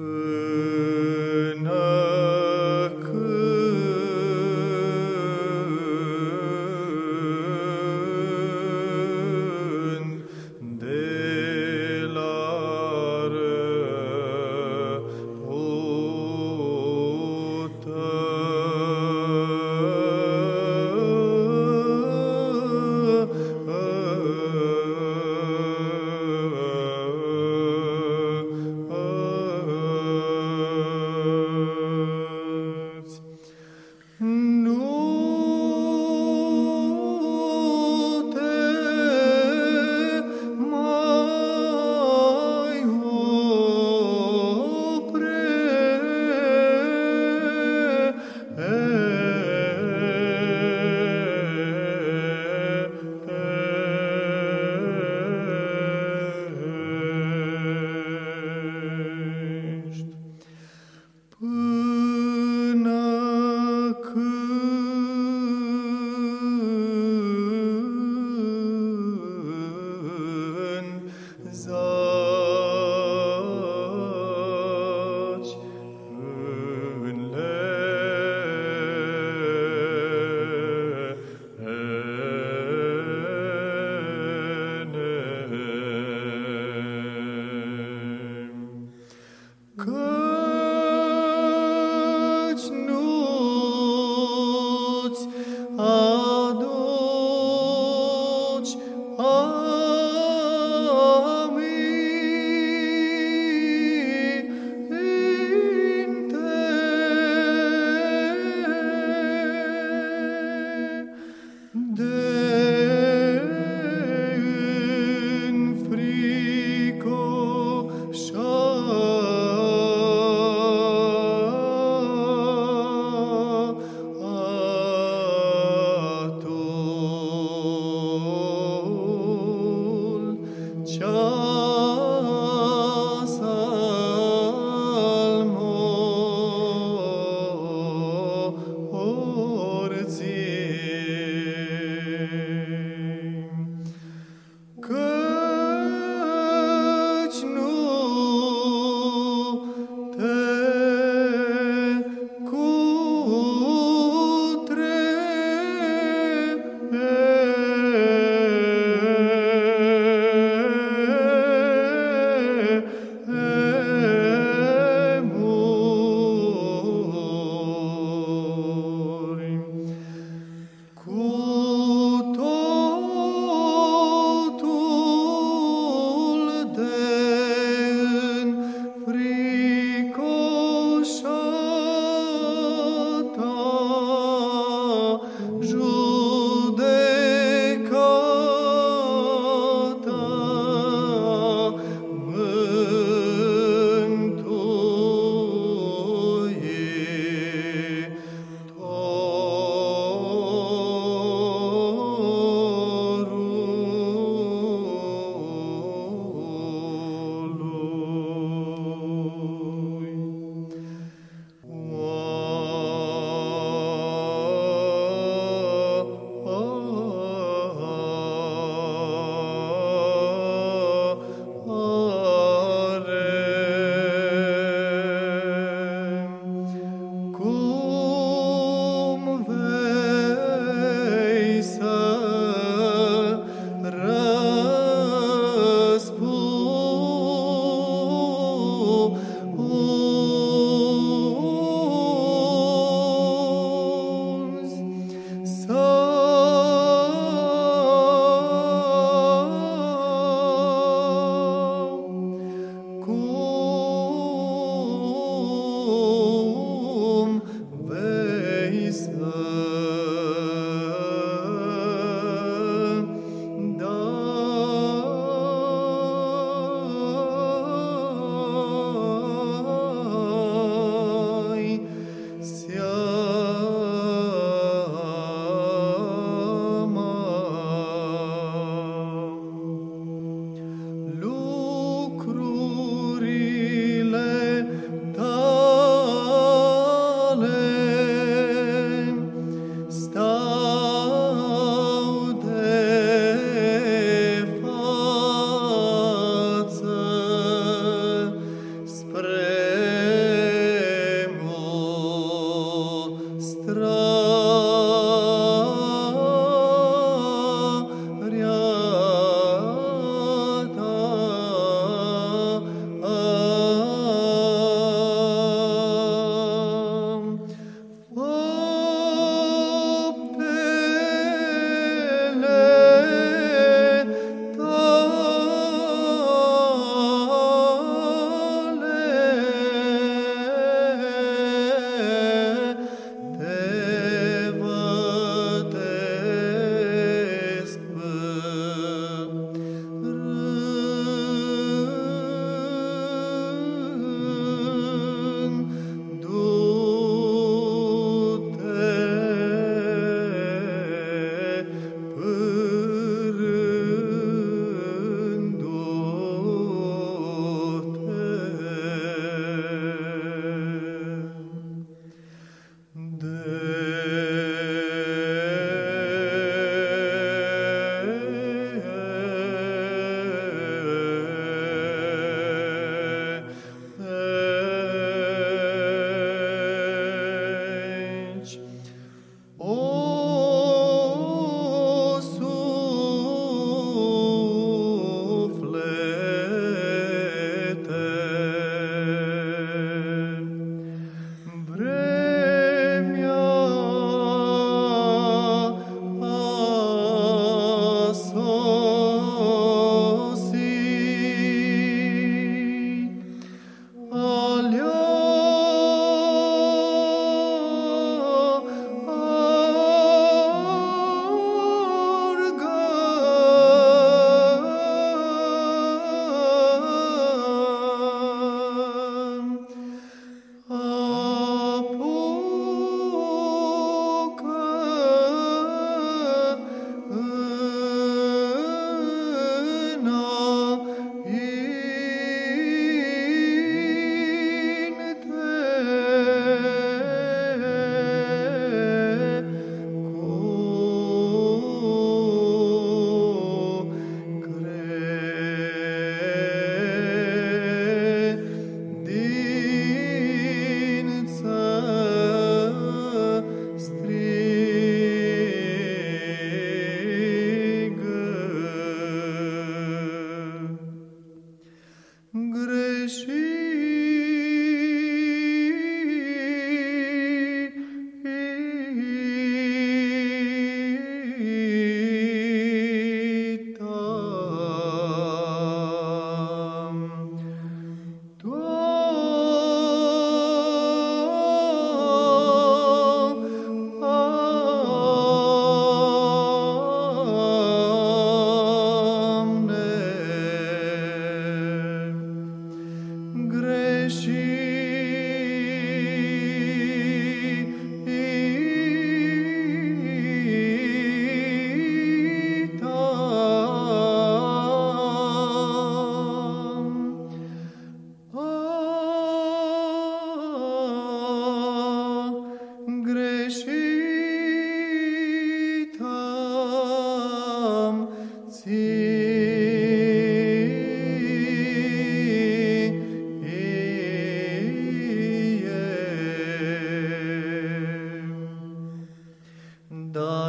Până Jesus.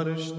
Paras